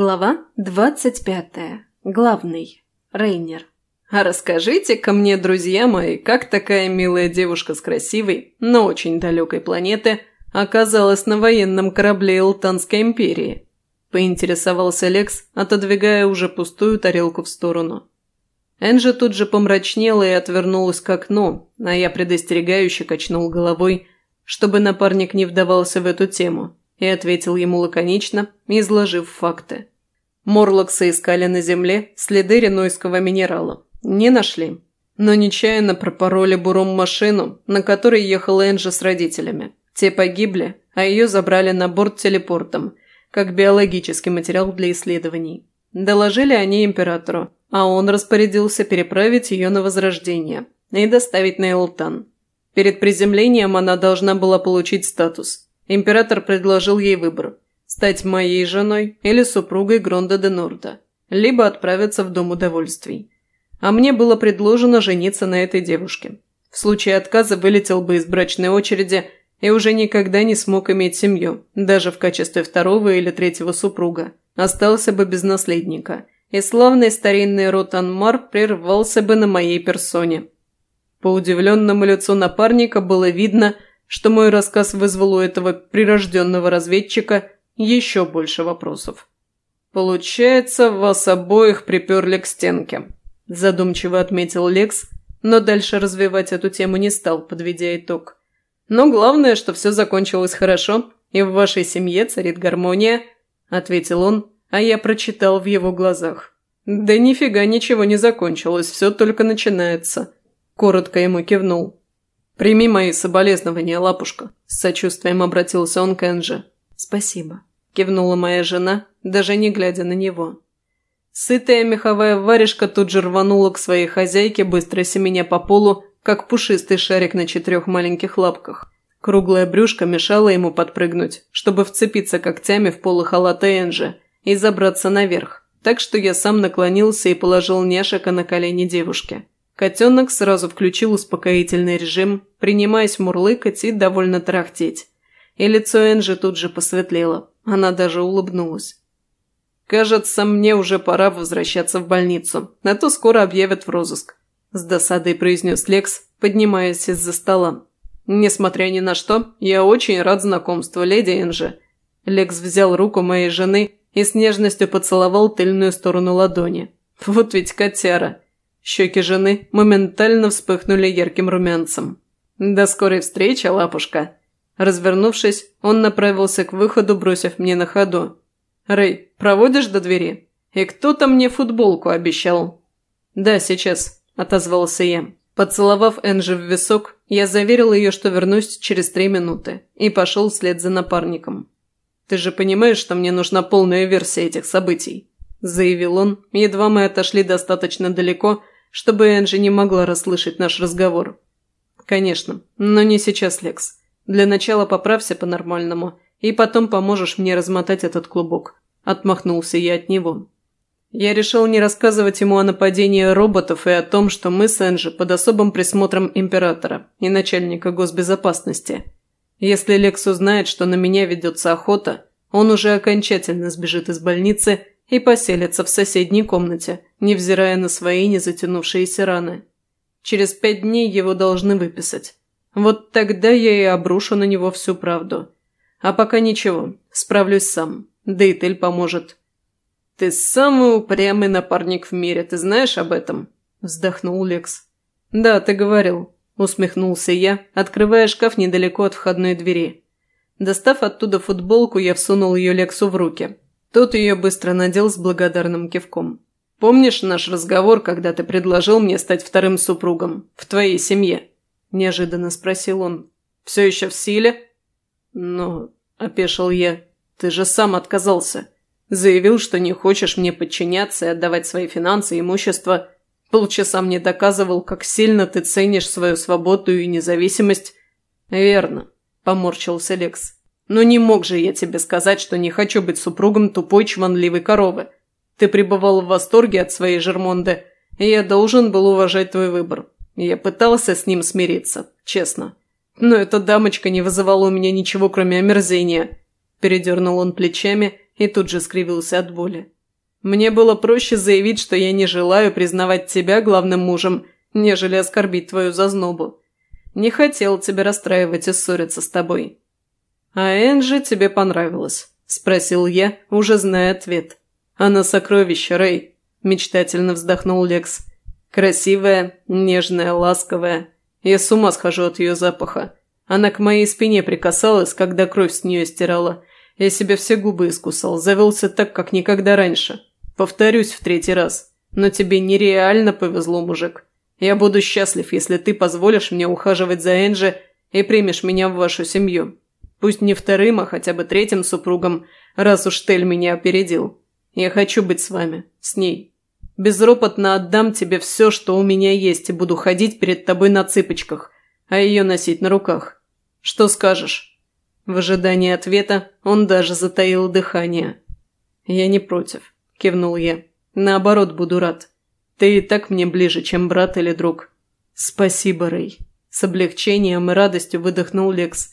Глава двадцать пятая. Главный. Рейнер. А расскажите-ка мне, друзья мои, как такая милая девушка с красивой, но очень далекой планеты оказалась на военном корабле Элтанской империи? Поинтересовался Лекс, отодвигая уже пустую тарелку в сторону. Энджи тут же помрачнела и отвернулась к окну, а я предостерегающе качнул головой, чтобы напарник не вдавался в эту тему – и ответил ему лаконично, изложив факты. Морлокса искали на земле следы ренойского минерала. Не нашли. Но нечаянно пропороли буром машину, на которой ехала Энджи с родителями. Те погибли, а ее забрали на борт телепортом, как биологический материал для исследований. Доложили они императору, а он распорядился переправить ее на Возрождение и доставить на Элтан. Перед приземлением она должна была получить статус – Император предложил ей выбор – стать моей женой или супругой Гронда де Норда, либо отправиться в Дом удовольствий. А мне было предложено жениться на этой девушке. В случае отказа вылетел бы из брачной очереди и уже никогда не смог иметь семью, даже в качестве второго или третьего супруга. Остался бы без наследника. И славный старинный род Анмар прервался бы на моей персоне. По удивленному лицу напарника было видно – что мой рассказ вызвал у этого прирожденного разведчика еще больше вопросов. «Получается, вас обоих приперли к стенке», – задумчиво отметил Лекс, но дальше развивать эту тему не стал, подведя итог. «Но главное, что все закончилось хорошо, и в вашей семье царит гармония», – ответил он, а я прочитал в его глазах. «Да нифига ничего не закончилось, все только начинается», – коротко ему кивнул. «Прими мои соболезнования, лапушка», – с сочувствием обратился он к Энже. «Спасибо», – кивнула моя жена, даже не глядя на него. Сытая меховая варежка тут же рванула к своей хозяйке, быстро семеня по полу, как пушистый шарик на четырех маленьких лапках. Круглая брюшка мешала ему подпрыгнуть, чтобы вцепиться когтями в полы халата Энжи и забраться наверх, так что я сам наклонился и положил няшика на колени девушки. Котенок сразу включил успокоительный режим, принимаясь мурлыкать и довольно трахтеть. И лицо Энжи тут же посветлело. Она даже улыбнулась. «Кажется, мне уже пора возвращаться в больницу, а то скоро объявят в розыск», – с досадой произнес Лекс, поднимаясь из-за стола. «Несмотря ни на что, я очень рад знакомству, леди Энжи». Лекс взял руку моей жены и с нежностью поцеловал тыльную сторону ладони. «Вот ведь котяра!» Щеки жены моментально вспыхнули ярким румянцем. «До скорой встречи, лапушка!» Развернувшись, он направился к выходу, бросив мне на ходу. «Рэй, проводишь до двери? И кто-то мне футболку обещал». «Да, сейчас», – отозвался я. Поцеловав Энджи в висок, я заверил ее, что вернусь через три минуты, и пошел вслед за напарником. «Ты же понимаешь, что мне нужна полная версия этих событий?» – заявил он, едва мы отошли достаточно далеко, чтобы Энджи не могла расслышать наш разговор. «Конечно, но не сейчас, Лекс. Для начала поправься по-нормальному, и потом поможешь мне размотать этот клубок», – отмахнулся я от него. Я решил не рассказывать ему о нападении роботов и о том, что мы с Энджи под особым присмотром императора и начальника госбезопасности. Если Лекс узнает, что на меня ведется охота, он уже окончательно сбежит из больницы и поселится в соседней комнате, невзирая на свои незатянувшиеся раны. Через пять дней его должны выписать. Вот тогда я и обрушу на него всю правду. А пока ничего, справлюсь сам. Дейтель поможет. «Ты самый упрямый напарник в мире, ты знаешь об этом?» – вздохнул Лекс. «Да, ты говорил», – усмехнулся я, открывая шкаф недалеко от входной двери. Достав оттуда футболку, я всунул ее Лексу в руки. Тот ее быстро надел с благодарным кивком. «Помнишь наш разговор, когда ты предложил мне стать вторым супругом в твоей семье?» – неожиданно спросил он. «Все еще в силе?» «Ну, – опешил я, – ты же сам отказался. Заявил, что не хочешь мне подчиняться и отдавать свои финансы и имущество. Полчаса мне доказывал, как сильно ты ценишь свою свободу и независимость». «Верно», – поморщился Лекс. Но не мог же я тебе сказать, что не хочу быть супругом тупой чванливой коровы. Ты пребывал в восторге от своей Жермонды, и я должен был уважать твой выбор. Я пытался с ним смириться, честно. Но эта дамочка не вызывала у меня ничего, кроме омерзения. Передернул он плечами и тут же скривился от боли. «Мне было проще заявить, что я не желаю признавать тебя главным мужем, нежели оскорбить твою зазнобу. Не хотел тебя расстраивать и ссориться с тобой». «А Энджи тебе понравилось?» – спросил я, уже зная ответ. «Она сокровище, Рэй», – мечтательно вздохнул Лекс. «Красивая, нежная, ласковая. Я с ума схожу от ее запаха. Она к моей спине прикасалась, когда кровь с нее стирала. Я себе все губы искусал, завелся так, как никогда раньше. Повторюсь в третий раз. Но тебе нереально повезло, мужик. Я буду счастлив, если ты позволишь мне ухаживать за Энджи и примешь меня в вашу семью. Пусть не вторым, а хотя бы третьим супругом, раз уж Тель меня опередил. Я хочу быть с вами, с ней. Безропотно отдам тебе все, что у меня есть, и буду ходить перед тобой на цыпочках, а ее носить на руках. Что скажешь?» В ожидании ответа он даже затаил дыхание. «Я не против», – кивнул я. «Наоборот, буду рад. Ты и так мне ближе, чем брат или друг». «Спасибо, Рэй». С облегчением и радостью выдохнул Лекс.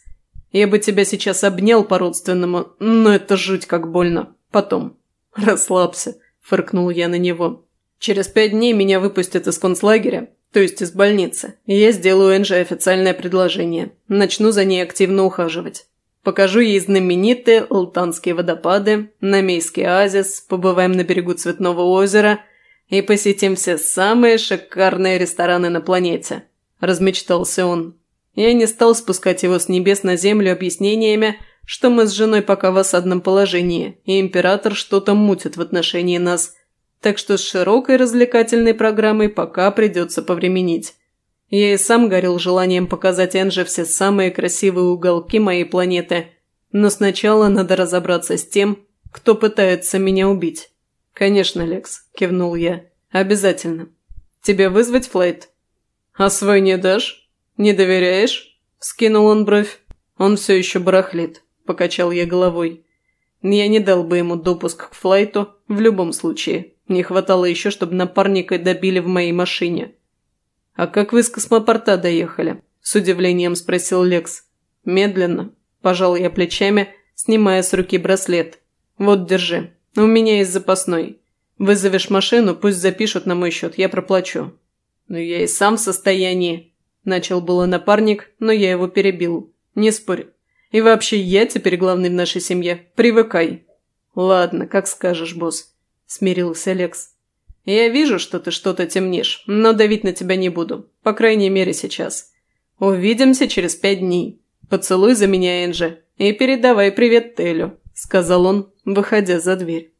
«Я бы тебя сейчас обнял по-родственному, но это жуть как больно. Потом». «Расслабься», – фыркнул я на него. «Через пять дней меня выпустят из концлагеря, то есть из больницы, и я сделаю Энджи официальное предложение. Начну за ней активно ухаживать. Покажу ей знаменитые Лтанские водопады, Намейский оазис, побываем на берегу Цветного озера и посетим все самые шикарные рестораны на планете», – размечтался он. Я не стал спускать его с небес на землю объяснениями, что мы с женой пока в осадном положении, и император что-то мутит в отношении нас, так что с широкой развлекательной программой пока придется повременить. Я и сам горел желанием показать Энже все самые красивые уголки моей планеты, но сначала надо разобраться с тем, кто пытается меня убить. «Конечно, Лекс», – кивнул я. «Обязательно. Тебе вызвать флайт?» «А свой не дашь? Не доверяешь?» – скинул он бровь. «Он все еще барахлит», – покачал я головой. «Я не дал бы ему допуск к флайту в любом случае. Не хватало еще, чтобы напарника добили в моей машине». «А как вы с космопорта доехали?» – с удивлением спросил Лекс. «Медленно», – пожал я плечами, снимая с руки браслет. «Вот, держи. У меня есть запасной. Вызовешь машину, пусть запишут на мой счет, я проплачу». «Ну я и сам в состоянии», – начал было напарник, но я его перебил. «Не спорь. И вообще, я теперь главный в нашей семье. Привыкай». «Ладно, как скажешь, босс», – смирился Лекс. «Я вижу, что ты что-то темнишь, но давить на тебя не буду. По крайней мере, сейчас. Увидимся через пять дней. Поцелуй за меня, Энджи, и передавай привет Телю», – сказал он, выходя за дверь.